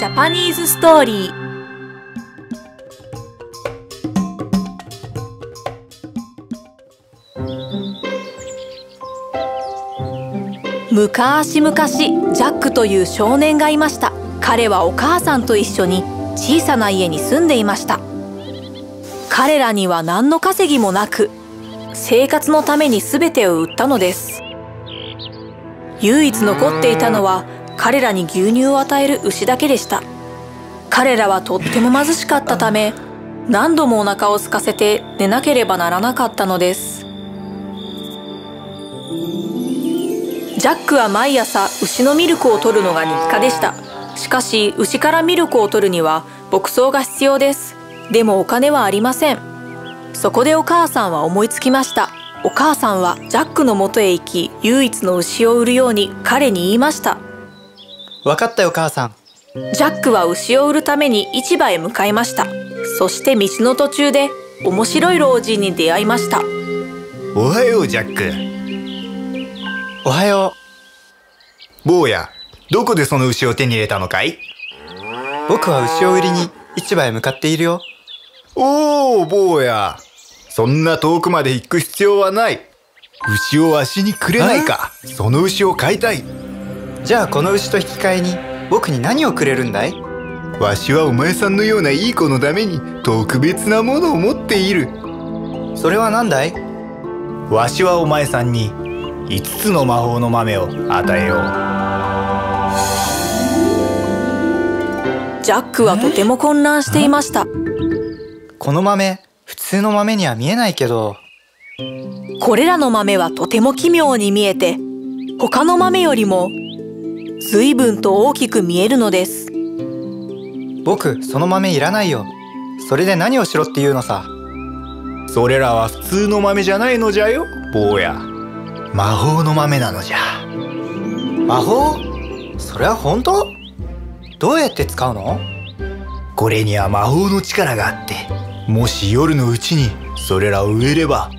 ジャパニーズストーリー昔々ジャックという少年がいました。彼はお母さんと一緒に小さな家に住んでいました。彼らには何の稼ぎもなく生活のために全てを売ったのです。唯一残っていたのは彼らに牛乳を与える牛だけでした。彼らはとっても貧しかったため何度もお腹を空かせて寝なければならなかったのです。ジャックは毎朝牛のミルクを取るのが日課でした。しかし牛からミルクを取るには牧草が必要です。でもお金はありません。そこでお母さんは思いつきました。お母さんはジャックの元へ行き唯一の牛を売るように彼に言いました。わかったよ母さん。ジャックは牛を売るために市場へ向かいました。そして道の途中で面白い老人に出会いました。おはようジャック。おはよ坊やどこでその牛を手に入れたのかい？僕は牛を売りに市場へ向かっているよ。おお坊や。そんな遠くまで行く必要はない。牛をわしにくれないか。その牛を飼いたいじゃあこの牛と引き換えに僕に何をくれるんだい？わしはお前さんのようないい子のために特別なものを持っている。それは何だい？わしはお前さんに5つの魔法の豆を与えよう。ジャックはとても混乱していました。この豆普通の豆には見えないけど。これらの豆はとても奇妙に見えて他の豆よりも随分と大きく見えるのです。僕その豆いらないよ。それで何をしろっていうのさ。それらは普通の豆じゃないのじゃよ坊や。魔法の豆なのじゃ。魔法？それは本当？どうやって使うの？これには魔法の力があってもし夜のうちにそれらを植えれば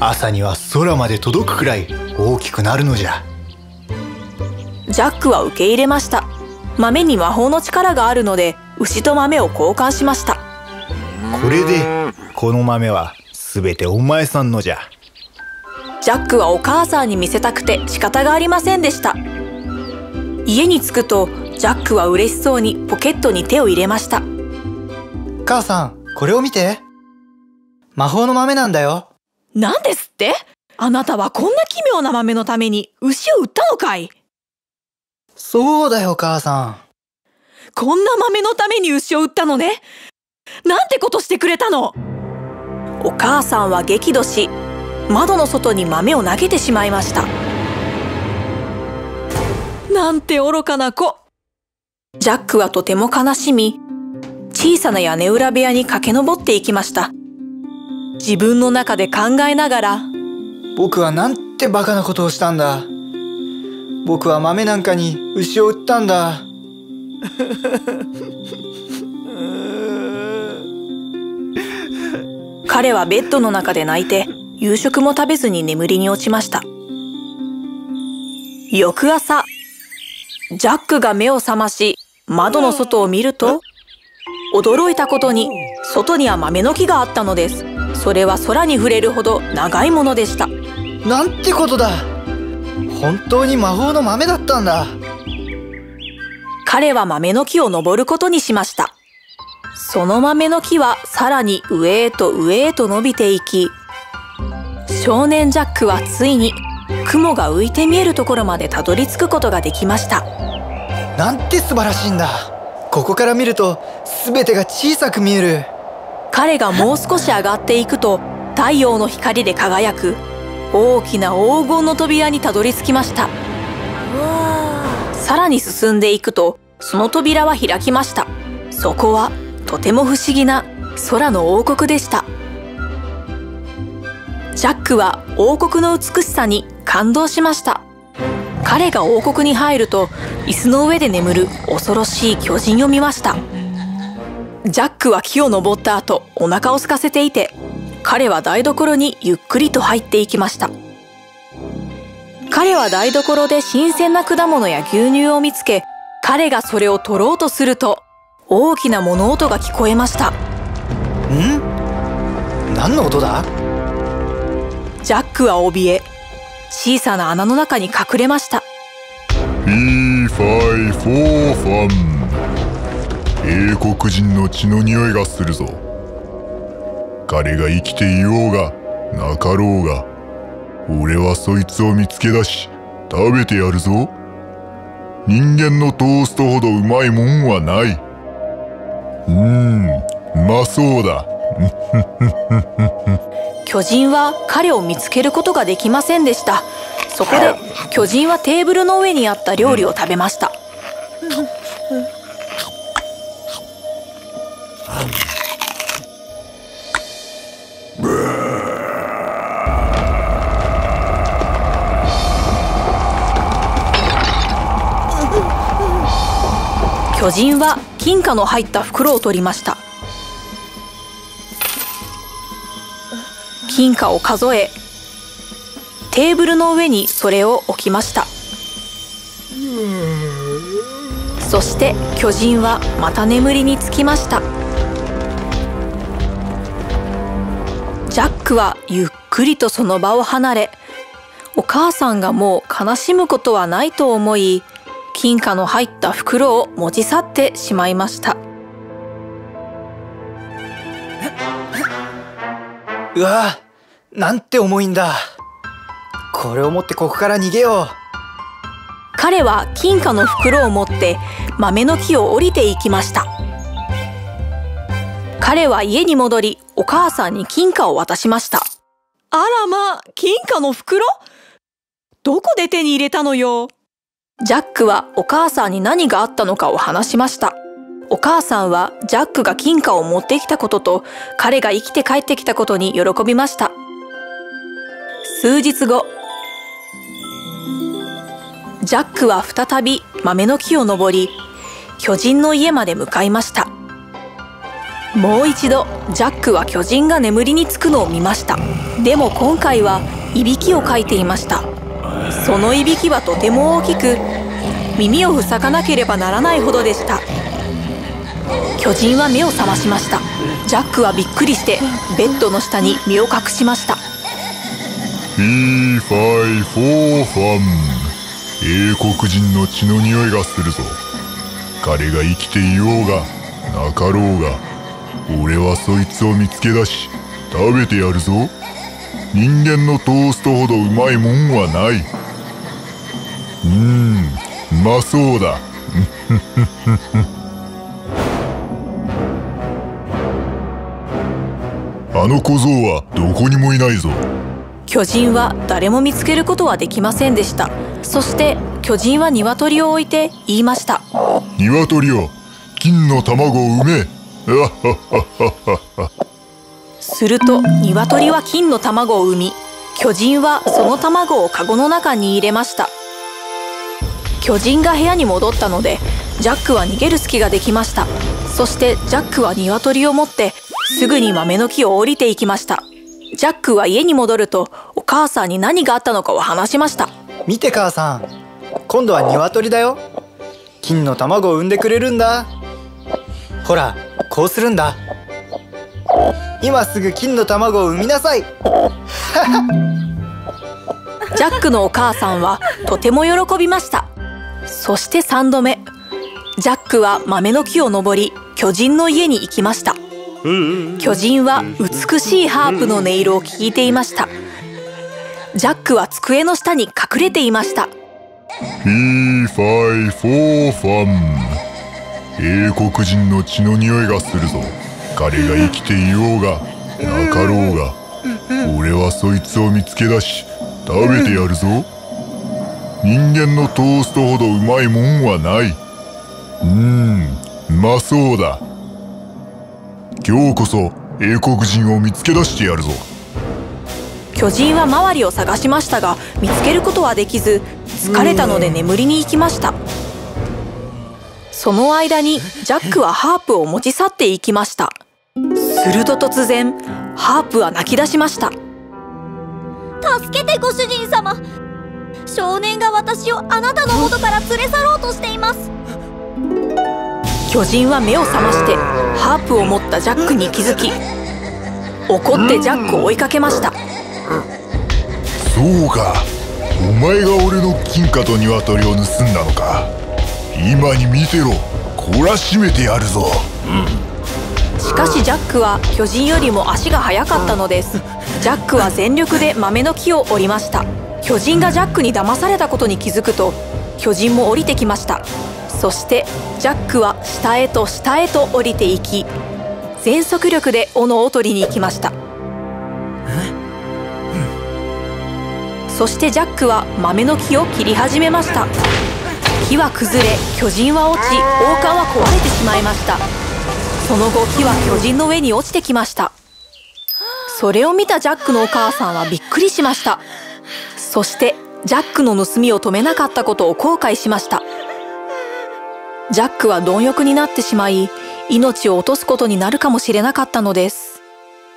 朝には空まで届くくらい大きくなるのじゃジャックは受け入れました。豆に魔法の力があるので牛と豆を交換しました。これでこの豆は全てお前さんのじゃ。ジャックはお母さんに見せたくて仕方がありませんでした。家に着くとジャックは嬉しそうにポケットに手を入れました。母さんこれを見て。魔法の豆なんだよ。何ですって？あなたはこんな奇妙な豆のために牛を売ったのかい？そうだよ母さん。こんな豆のために牛を売ったのね。なんてことしてくれたの。お母さんは激怒し窓の外に豆を投げてしまいました。なんて愚かな子。ジャックはとても悲しみ小さな屋根裏部屋に駆け上っていきました。自分の中で考えながら僕はなんてバカなことをしたんだ僕は豆なんかに牛を売ったんだ。彼はベッドの中で泣いて夕食も食べずに眠りに落ちました。翌朝ジャックが目を覚まし窓の外を見ると驚いたことに外には豆の木があったのです。それは空に触れるほど長いものでした。なんてことだ本当に魔法の豆だったんだ。彼は豆の木を登ることにしました。その豆の木はさらに上へと上へと伸びていき少年ジャックはついに雲が浮いて見えるところまでたどり着くことができました。なんて素晴らしいんだ。ここから見ると全てが小さく見える。彼がもう少し上がっていくと太陽の光で輝く大きな黄金の扉にたどり着きました。さらに進んでいくとその扉は開きました。そこはとても不思議な空の王国でした。ジャックは王国の美しさに感動しました。彼が王国に入ると椅子の上で眠る恐ろしい巨人を見ました。ジャックは木を登った後お腹を空かせていて彼は台所にゆっくりと入っていきました。彼は台所で新鮮な果物や牛乳を見つけ彼がそれを取ろうとすると大きな物音が聞こえました。ん？何の音だ？ジャックは怯え小さな穴の中に隠れました。英国人の血の匂いがするぞ彼が生きていようがなかろうが俺はそいつを見つけ出し食べてやるぞ。人間のトーストほどうまいもんはない。うーんうまそうだ。巨人は彼を見つけることができませんでした。そこで巨人はテーブルの上にあった料理を食べました巨人は金貨の入った袋を取りました。金貨を数えテーブルの上にそれを置きました。そして巨人はまた眠りにつきました。ジャックはゆっくりとその場を離れお母さんがもう悲しむことはないと思い金貨の入った袋を持ち去ってしまいました。うわなんて重いんだ。これを持ってここから逃げよう。彼は金貨の袋を持って豆の木を降りていきました。彼は家に戻りお母さんに金貨を渡しました。あらまあ金貨の袋？どこで手に入れたのよ？ジャックはお母さんに何があったのかを話しました。お母さんはジャックが金貨を持ってきたことと彼が生きて帰ってきたことに喜びました。数日後ジャックは再び豆の木を登り巨人の家まで向かいました。もう一度ジャックは巨人が眠りにつくのを見ました。でも今回はいびきをかいていました。そのいびきはとても大きく耳を塞がなければならないほどでした。巨人は目を覚ましました。ジャックはびっくりしてベッドの下に身を隠しました。フィーファイフォーファン英国人の血の匂いがするぞ。彼が生きていようがなかろうが俺はそいつを見つけ出し食べてやるぞ。人間のトーストほどうまいもんはない。うーんうまそうだ。あの小僧はどこにもいないぞ。巨人は誰も見つけることはできませんでした。そして巨人は鶏を置いて言いました。鶏よ金の卵を産め。すると鶏は金の卵を産み巨人はその卵をカゴの中に入れました巨人が部屋に戻ったのでジャックは逃げる隙ができました。そしてジャックは鶏を持ってすぐに豆の木を降りていきました。ジャックは家に戻るとお母さんに何があったのかを話しました。見て母さん。今度は鶏だよ。金の卵を産んでくれるんだ。ほらこうするんだ。今すぐ金の卵を産みなさい。ジャックのお母さんはとても喜びましたそして3度目。ジャックは豆の木を登り巨人の家に行きました。巨人は美しいハープの音色を聞いていました。ジャックは机の下に隠れていました。フィーファイフォーファン英国人の血の匂いがするぞ。彼が生きていようがなかろうが。俺はそいつを見つけ出し食べてやるぞ人間のトーストほどうまいもんはない。うーんうまそうだ。今日こそ英国人を見つけ出してやるぞ。巨人は周りを探しましたが見つけることはできず疲れたので眠りに行きました。その間にジャックはハープを持ち去っていきました。すると突然ハープは泣き出しました。助けてご主人様少年が私をあなたの元から連れ去ろうとしています。巨人は目を覚ましてハープを持ったジャックに気づき怒ってジャックを追いかけました。そうか。お前が俺の金貨と鶏を盗んだのか。今に見てろ。懲らしめてやるぞ、しかしジャックは巨人よりも足が速かったのです。ジャックは全力で豆の木を折りました巨人がジャックに騙されたことに気づくと巨人も降りてきました。そしてジャックは下へと下へと降りていき全速力で斧を取りに行きました。そしてジャックは豆の木を切り始めました。木は崩れ巨人は落ち王冠は壊れてしまいました。その後木は巨人の上に落ちてきました。それを見たジャックのお母さんはびっくりしましたそしてジャックの盗みを止めなかったことを後悔しました。ジャックは貪欲になってしまい命を落とすことになるかもしれなかったのです。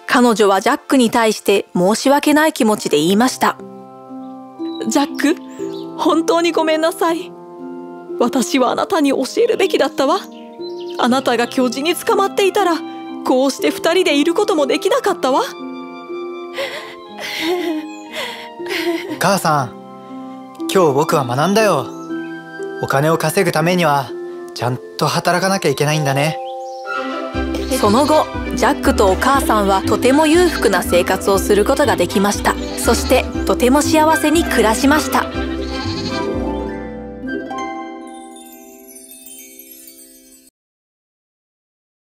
彼女はジャックに対して申し訳ない気持ちで言いました。ジャック本当にごめんなさい。私はあなたに教えるべきだったわ。あなたが巨人に捕まっていたらこうして二人でいることもできなかったわ。母さん今日僕は学んだよ。お金を稼ぐためにはちゃんと働かなきゃいけないんだね。その後ジャックとお母さんはとても裕福な生活をすることができました。そしてとても幸せに暮らしました。